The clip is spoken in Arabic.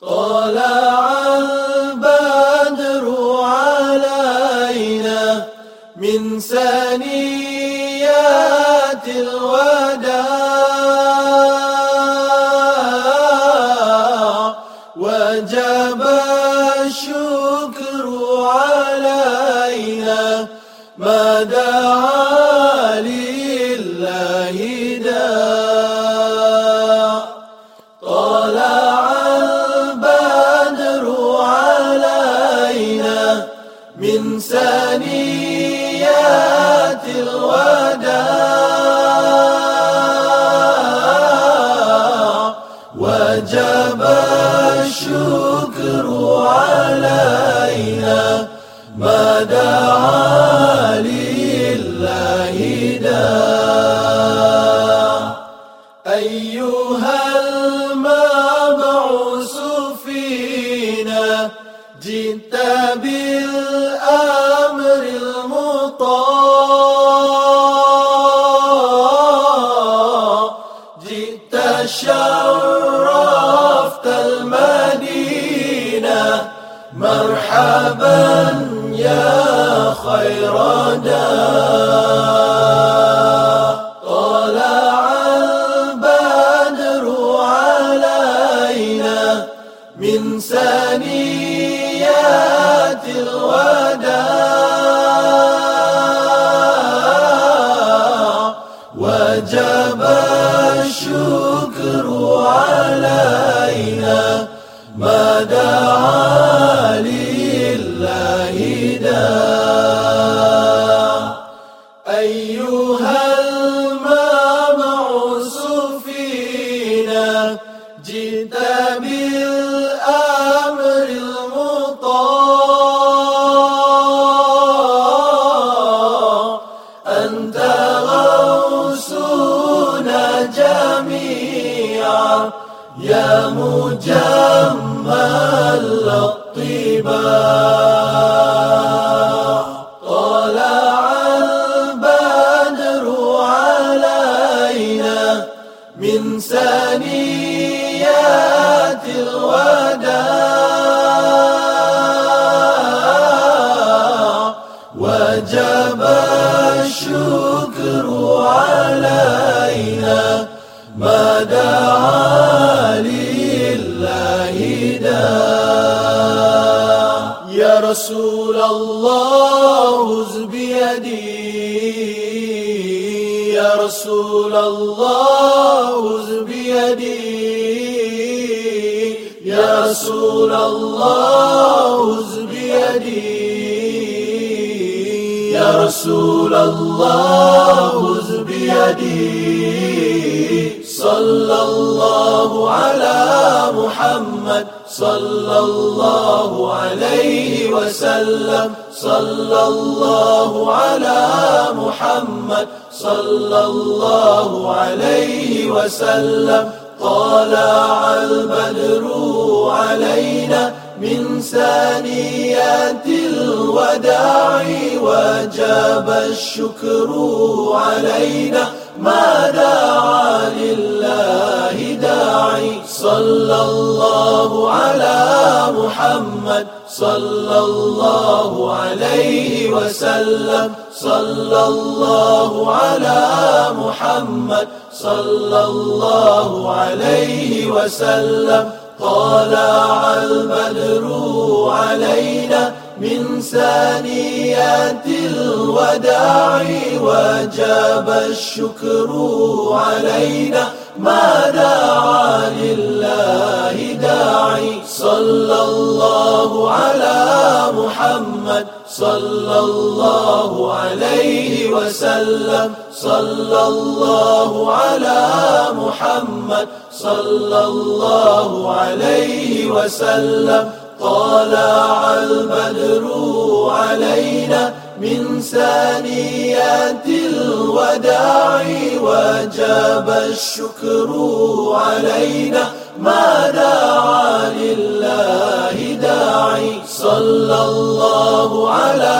طلع البدر علينا من سنيات الوداع. وجب الشكر علينا ما دعا من سنيات الوداع. وجب الشكر علينا ما دعا لله داع. أيها المبعوث فينا جئت المطاع جئت شرفت المدينة مرحبا يا خير طلع البدر علينا من سنيات ما دعا لله داع أيها المبعوث فينا جئت بالأمر المطاع. أنت غوثنا جميعا يا الطباع طلع البدر علينا من سنيات الوداع. وجب الشكر علينا ما دعا رسول الله خذ بيدي. يا رسول الله خذ بيدي. يا رسول الله خذ بيدي. يا رسول الله خذ بيدي. محمد صلى الله عليه وسلم. صلى الله على محمد صلى الله عليه وسلم. طلع البدر علينا من ثانيات الوداع وجب الشكر علينا. ما محمد صلى الله عليه وسلم. صلى الله على محمد صلى الله عليه وسلم. طلع البدر علينا من ثانيات الوداع وجب الشكر علينا ما دعا لله داعي. صلى الله على محمد. صلى الله عليه وسلم. صلى الله على محمد. صلى الله عليه وسلم. طلع البدر علينا من ثانيات الوداع وجب الشكر علينا ما دعا لله داعي. صلى الله على